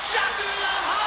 Shot to the heart.